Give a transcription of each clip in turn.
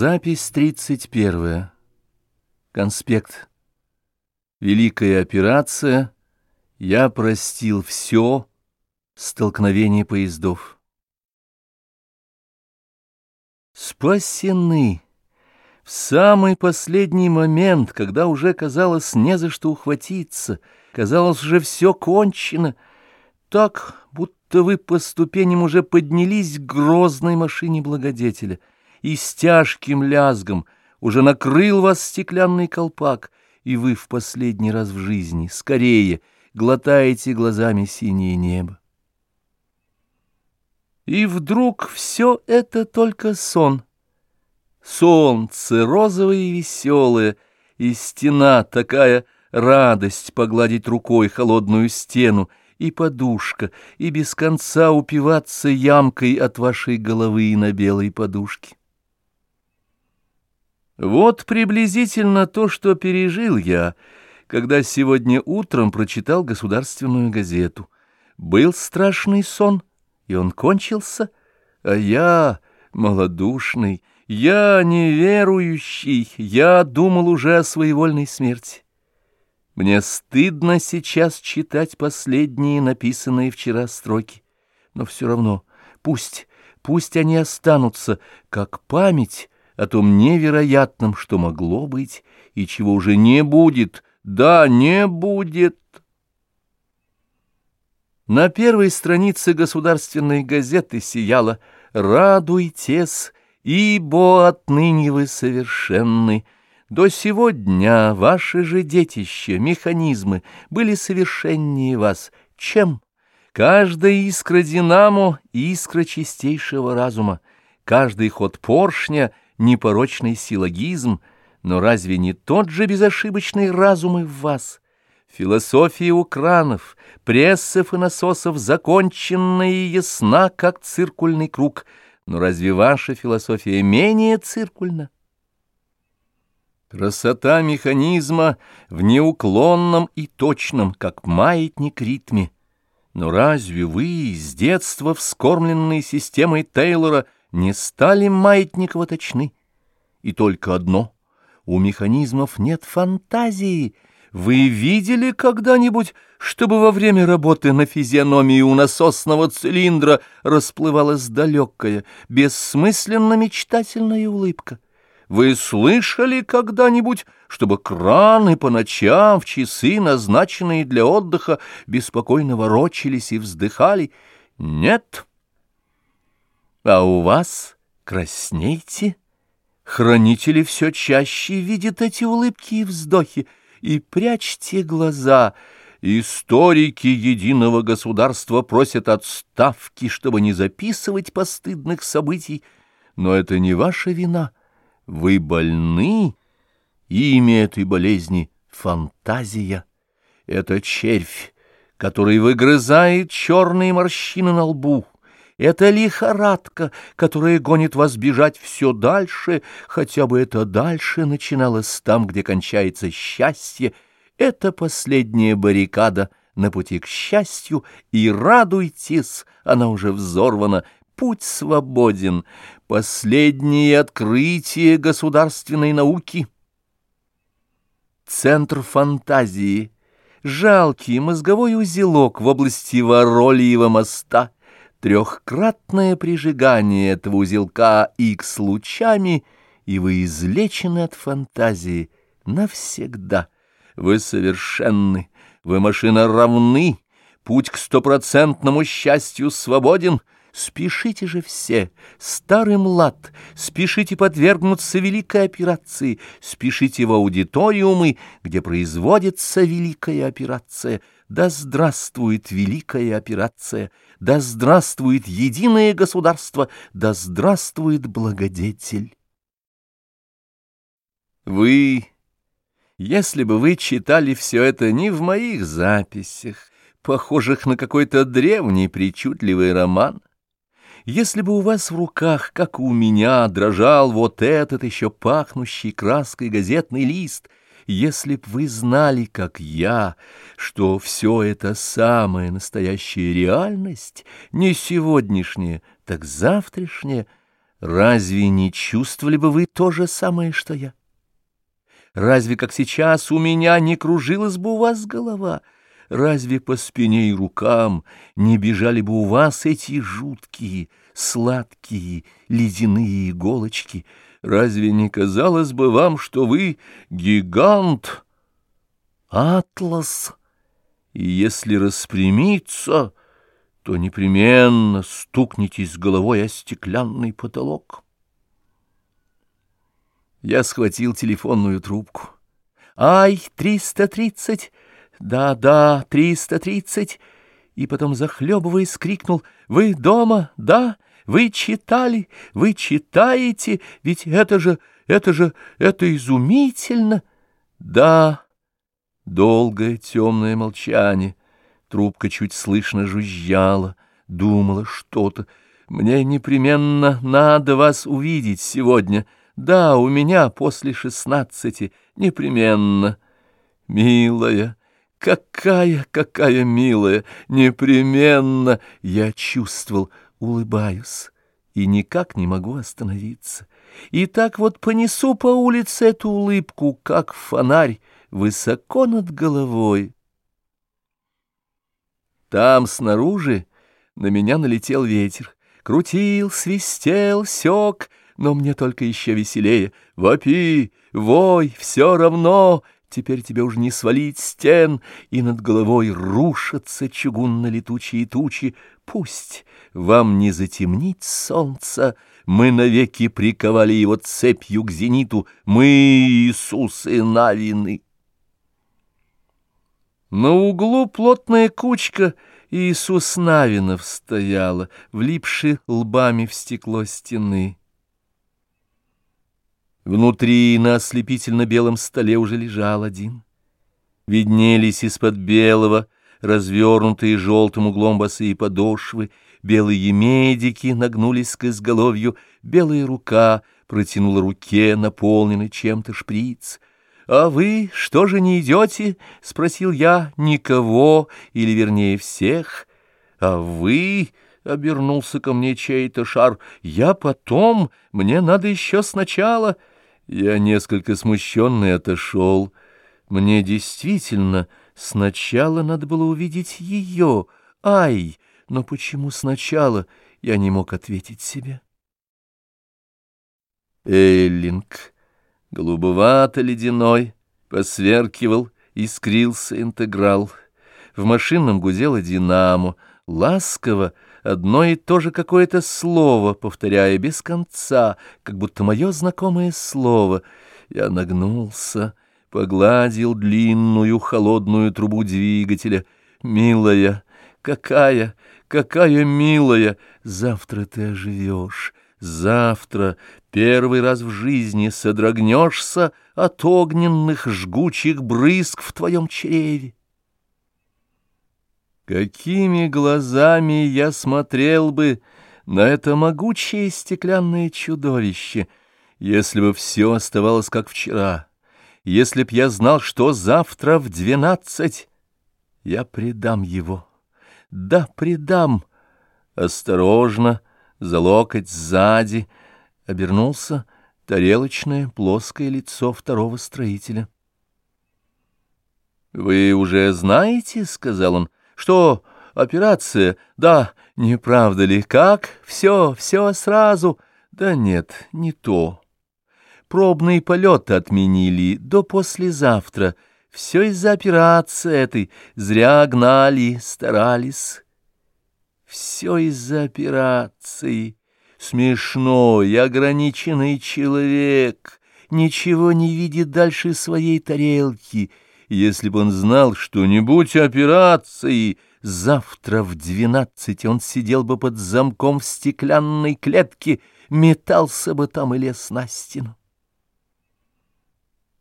Запись 31. Конспект. Великая операция. Я простил все. Столкновение поездов. Спасены. В самый последний момент, когда уже казалось не за что ухватиться, казалось уже все кончено, так, будто вы по ступеням уже поднялись к грозной машине благодетеля — и с тяжким лязгом уже накрыл вас стеклянный колпак, и вы в последний раз в жизни, скорее, глотаете глазами синее небо. И вдруг все это только сон. Солнце розовое и веселое, и стена такая радость погладить рукой холодную стену, и подушка, и без конца упиваться ямкой от вашей головы на белой подушке. Вот приблизительно то, что пережил я, когда сегодня утром прочитал государственную газету. Был страшный сон, и он кончился, а я, малодушный, я неверующий, я думал уже о своевольной смерти. Мне стыдно сейчас читать последние написанные вчера строки, но все равно пусть, пусть они останутся, как память, о том невероятном, что могло быть и чего уже не будет, да, не будет. На первой странице государственной газеты сияло «Радуйтесь, ибо отныне вы совершенны». До сего дня ваши же детища, механизмы, были совершеннее вас. Чем? Каждая искра динамо — искра чистейшего разума, каждый ход поршня — непорочный силлогизм, но разве не тот же безошибочный разум и в вас? Философия укранов, прессов и насосов законченная и ясна, как циркульный круг, но разве ваша философия менее циркульна? Красота механизма в неуклонном и точном, как маятник ритме. Но разве вы, с детства вскормленные системой Тейлора, не стали Маятникова точны. И только одно — у механизмов нет фантазии. Вы видели когда-нибудь, чтобы во время работы на физиономии у насосного цилиндра расплывалась далекая, бессмысленно-мечтательная улыбка? Вы слышали когда-нибудь, чтобы краны по ночам в часы, назначенные для отдыха, беспокойно ворочались и вздыхали? Нет. А у вас краснейте? Хранители все чаще видят эти улыбки и вздохи, и прячьте глаза. Историки единого государства просят отставки, чтобы не записывать постыдных событий, но это не ваша вина. Вы больны, имя этой болезни — фантазия. Это червь, который выгрызает черные морщины на лбу. Это лихорадка, которая гонит вас бежать все дальше, хотя бы это дальше начиналось там, где кончается счастье. Это последняя баррикада на пути к счастью, и радуйтесь, она уже взорвана, путь свободен, последнее открытие государственной науки. Центр фантазии, жалкий мозговой узелок в области Воролиева моста — трехкратное прижигание этого узелка X лучами, и вы излечены от фантазии навсегда. Вы совершенны, вы машина равны, путь к стопроцентному счастью свободен — Спешите же все, старый млад, спешите подвергнуться великой операции, спешите в аудиториумы, где производится великая операция. Да здравствует великая операция, да здравствует единое государство, да здравствует благодетель. Вы, если бы вы читали все это не в моих записях, похожих на какой-то древний причудливый роман, если бы у вас в руках, как у меня, дрожал вот этот еще пахнущий краской газетный лист, если б вы знали, как я, что все это самая настоящая реальность, не сегодняшняя, так завтрашняя, разве не чувствовали бы вы то же самое, что я? Разве, как сейчас, у меня не кружилась бы у вас голова? Разве по спине и рукам не бежали бы у вас эти жуткие, сладкие, ледяные иголочки? Разве не казалось бы вам, что вы гигант, атлас? И если распрямиться, то непременно стукнетесь головой о стеклянный потолок. Я схватил телефонную трубку. «Ай, триста тридцать! Да-да, триста тридцать!» И потом, захлебываясь, крикнул «Вы дома? Да? Вы читали? Вы читаете? Ведь это же, это же, это изумительно!» «Да!» Долгое темное молчание. Трубка чуть слышно жужжала, думала что-то. «Мне непременно надо вас увидеть сегодня. Да, у меня после шестнадцати, непременно. Милая, какая, какая милая, непременно!» Я чувствовал, улыбаюсь, и никак не могу остановиться. И так вот понесу по улице эту улыбку, как фонарь, высоко над головой. Там снаружи на меня налетел ветер, крутил, свистел, сёк, но мне только еще веселее. Вопи, вой, все равно, теперь тебе уж не свалить стен, и над головой рушатся чугунно-летучие тучи. Пусть вам не затемнить солнце, мы навеки приковали его цепью к зениту, мы, Иисусы Навины. На углу плотная кучка Иисус Навинов стояла, влипши лбами в стекло стены. Внутри на ослепительно-белом столе уже лежал один. Виднелись из-под белого, развернутые желтым углом босые подошвы, белые медики нагнулись к изголовью, белая рука протянула руке, наполненный чем-то шприц — «А вы что же не идете?» — спросил я. «Никого, или, вернее, всех. А вы...» — обернулся ко мне чей-то шар. «Я потом, мне надо еще сначала». Я несколько смущенный отошел. Мне действительно сначала надо было увидеть ее. Ай, но почему сначала я не мог ответить себе? Эллинг Голубовато-ледяной, посверкивал, искрился интеграл. В машинном гудело динамо, ласково, одно и то же какое-то слово, повторяя без конца, как будто мое знакомое слово. Я нагнулся, погладил длинную холодную трубу двигателя. «Милая, какая, какая милая! Завтра ты оживешь!» Завтра первый раз в жизни содрогнешься от огненных жгучих брызг в твоем чреве. Какими глазами я смотрел бы на это могучее стеклянное чудовище, если бы все оставалось как вчера, если б я знал, что завтра в двенадцать я предам его. Да, предам. Осторожно, за локоть сзади, обернулся тарелочное плоское лицо второго строителя. «Вы уже знаете, — сказал он, — что операция, да, не правда ли, как? Все, все сразу. Да нет, не то. Пробный полет отменили до послезавтра. Все из-за операции этой. Зря гнали, старались». Все из-за операции. Смешной, ограниченный человек ничего не видит дальше своей тарелки. Если бы он знал что-нибудь операции, завтра в двенадцать он сидел бы под замком в стеклянной клетке, метался бы там и лез на стену.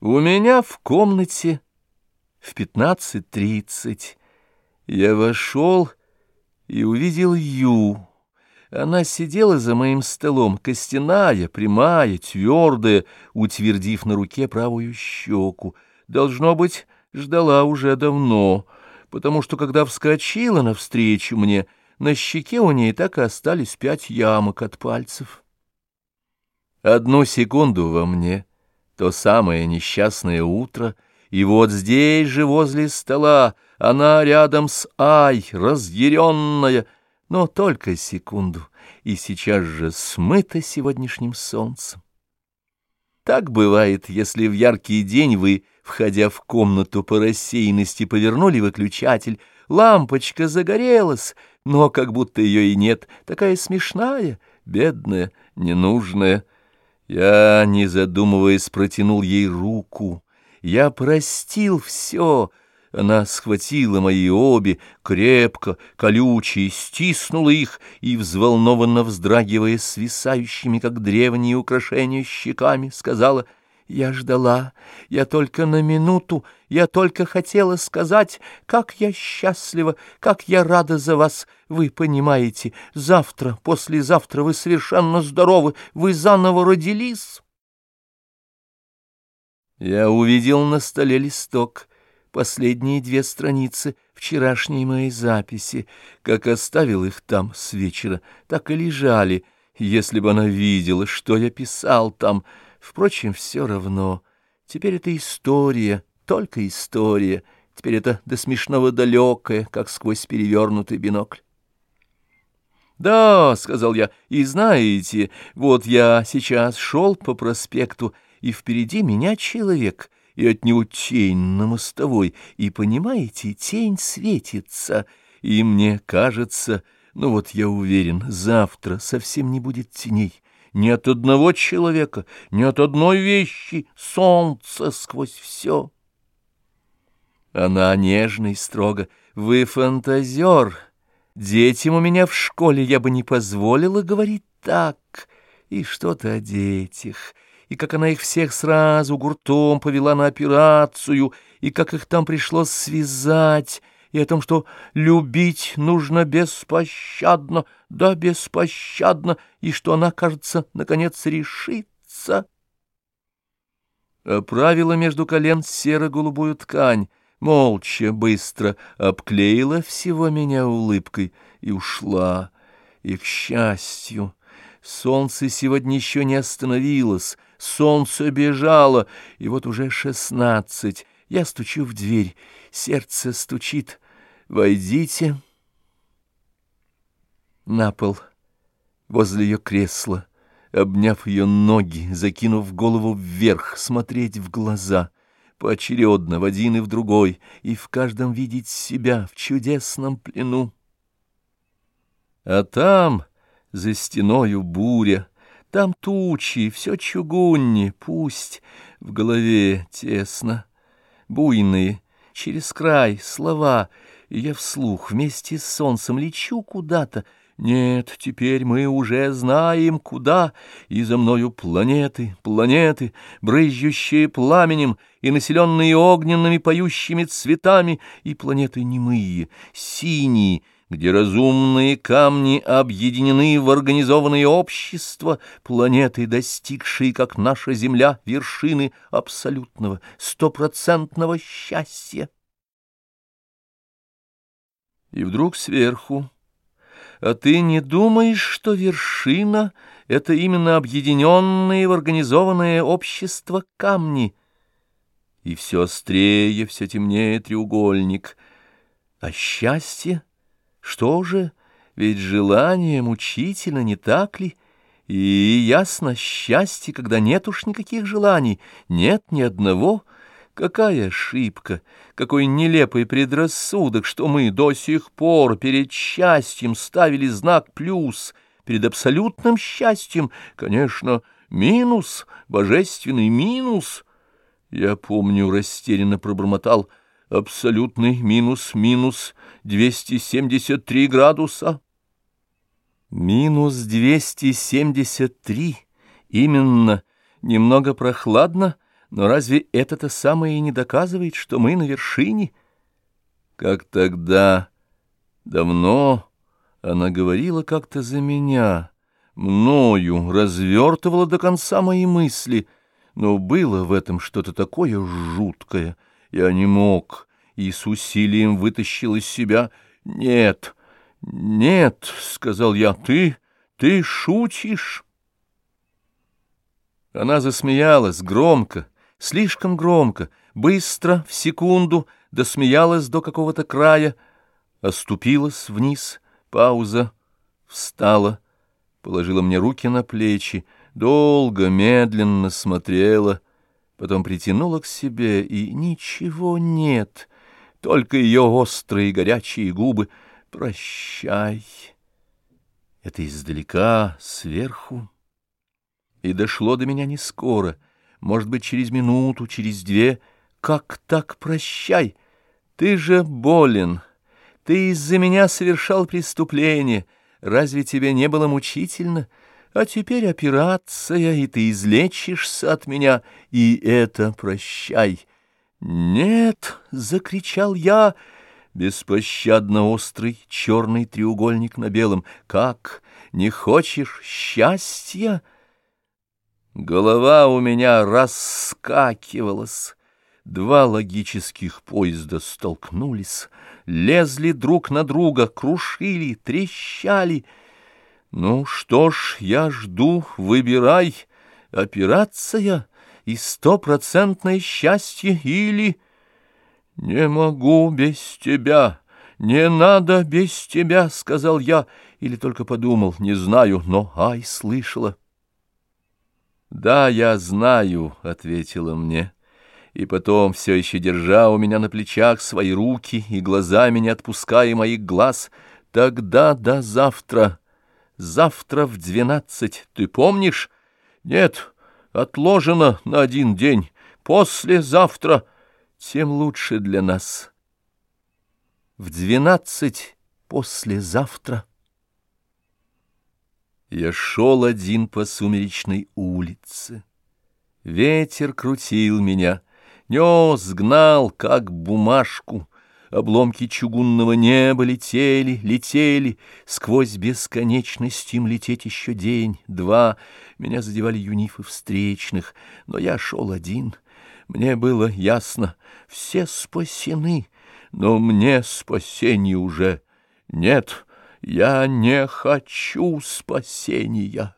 У меня в комнате в пятнадцать тридцать я вошел и увидел Ю. Она сидела за моим столом, костяная, прямая, твердая, утвердив на руке правую щеку. Должно быть, ждала уже давно, потому что, когда вскочила навстречу мне, на щеке у ней так и остались пять ямок от пальцев. Одну секунду во мне, то самое несчастное утро, и вот здесь же возле стола она рядом с Ай, разъяренная, но только секунду, и сейчас же смыта сегодняшним солнцем. Так бывает, если в яркий день вы, входя в комнату по рассеянности, повернули выключатель, лампочка загорелась, но как будто ее и нет, такая смешная, бедная, ненужная. Я, не задумываясь, протянул ей руку. Я простил все, — она схватила мои обе, крепко, колючие, стиснула их и, взволнованно вздрагивая свисающими, как древние украшения, щеками, сказала «Я ждала, я только на минуту, я только хотела сказать, как я счастлива, как я рада за вас. Вы понимаете, завтра, послезавтра вы совершенно здоровы, вы заново родились». Я увидел на столе листок — последние две страницы вчерашней моей записи. Как оставил их там с вечера, так и лежали, если бы она видела, что я писал там. Впрочем, все равно. Теперь это история, только история. Теперь это до смешного далекое, как сквозь перевернутый бинокль. «Да», — сказал я, — «и знаете, вот я сейчас шел по проспекту, и впереди меня человек» и от него тень на мостовой, и, понимаете, тень светится, и мне кажется, ну вот я уверен, завтра совсем не будет теней, ни от одного человека, ни от одной вещи, солнце сквозь все. Она нежно и строго, вы фантазер, детям у меня в школе я бы не позволила говорить так, и что-то о детях» и как она их всех сразу гуртом повела на операцию, и как их там пришлось связать, и о том, что любить нужно беспощадно, да беспощадно, и что она, кажется, наконец решится. Оправила между колен серо-голубую ткань, молча, быстро обклеила всего меня улыбкой и ушла. И, к счастью, солнце сегодня еще не остановилось, солнце бежало, и вот уже шестнадцать. Я стучу в дверь, сердце стучит. «Войдите». На пол, возле ее кресла, обняв ее ноги, закинув голову вверх, смотреть в глаза, поочередно в один и в другой, и в каждом видеть себя в чудесном плену. А там, за стеною буря, там тучи, все чугунни, пусть в голове тесно. Буйные, через край, слова, и я вслух вместе с солнцем лечу куда-то. Нет, теперь мы уже знаем, куда, и за мною планеты, планеты, брызжущие пламенем и населенные огненными поющими цветами, и планеты немые, синие, где разумные камни объединены в организованные общества, планеты, достигшие, как наша Земля, вершины абсолютного, стопроцентного счастья. И вдруг сверху, а ты не думаешь, что вершина — это именно объединенные в организованное общество камни? И все острее, все темнее треугольник. А счастье — что же, ведь желание мучительно, не так ли? И ясно счастье, когда нет уж никаких желаний, нет ни одного. Какая ошибка, какой нелепый предрассудок, что мы до сих пор перед счастьем ставили знак «плюс», перед абсолютным счастьем, конечно, минус, божественный минус. Я помню, растерянно пробормотал — абсолютный минус-минус 273 градуса. Минус 273, именно, немного прохладно, но разве это-то самое и не доказывает, что мы на вершине? Как тогда, давно, она говорила как-то за меня, мною развертывала до конца мои мысли, но было в этом что-то такое жуткое — я не мог и с усилием вытащил из себя «Нет, нет», — сказал я, — «ты, ты шутишь». Она засмеялась громко, слишком громко, быстро, в секунду, досмеялась до какого-то края, оступилась вниз, пауза, встала, положила мне руки на плечи, долго, медленно смотрела, потом притянула к себе, и ничего нет, только ее острые горячие губы. «Прощай!» Это издалека, сверху. И дошло до меня не скоро, может быть, через минуту, через две. Как так прощай? Ты же болен. Ты из-за меня совершал преступление. Разве тебе не было мучительно? А теперь операция, и ты излечишься от меня, и это прощай. Нет, — закричал я, беспощадно острый черный треугольник на белом. Как, не хочешь счастья? Голова у меня раскакивалась. Два логических поезда столкнулись, лезли друг на друга, крушили, трещали. Ну что ж, я жду, выбирай, операция и стопроцентное счастье или... Не могу без тебя, не надо без тебя, — сказал я, или только подумал, не знаю, но ай, слышала. «Да, я знаю», — ответила мне, и потом, все еще держа у меня на плечах свои руки и глазами не отпуская моих глаз, «тогда до завтра, завтра в двенадцать, ты помнишь? Нет, отложено на один день, послезавтра, тем лучше для нас. В двенадцать послезавтра». Я шел один по сумеречной улице. Ветер крутил меня, нес, гнал, как бумажку. Обломки чугунного неба летели, летели, Сквозь бесконечность им лететь еще день, два. Меня задевали юнифы встречных, но я шел один. Мне было ясно, все спасены, но мне спасения уже нет. Я не хочу спасения.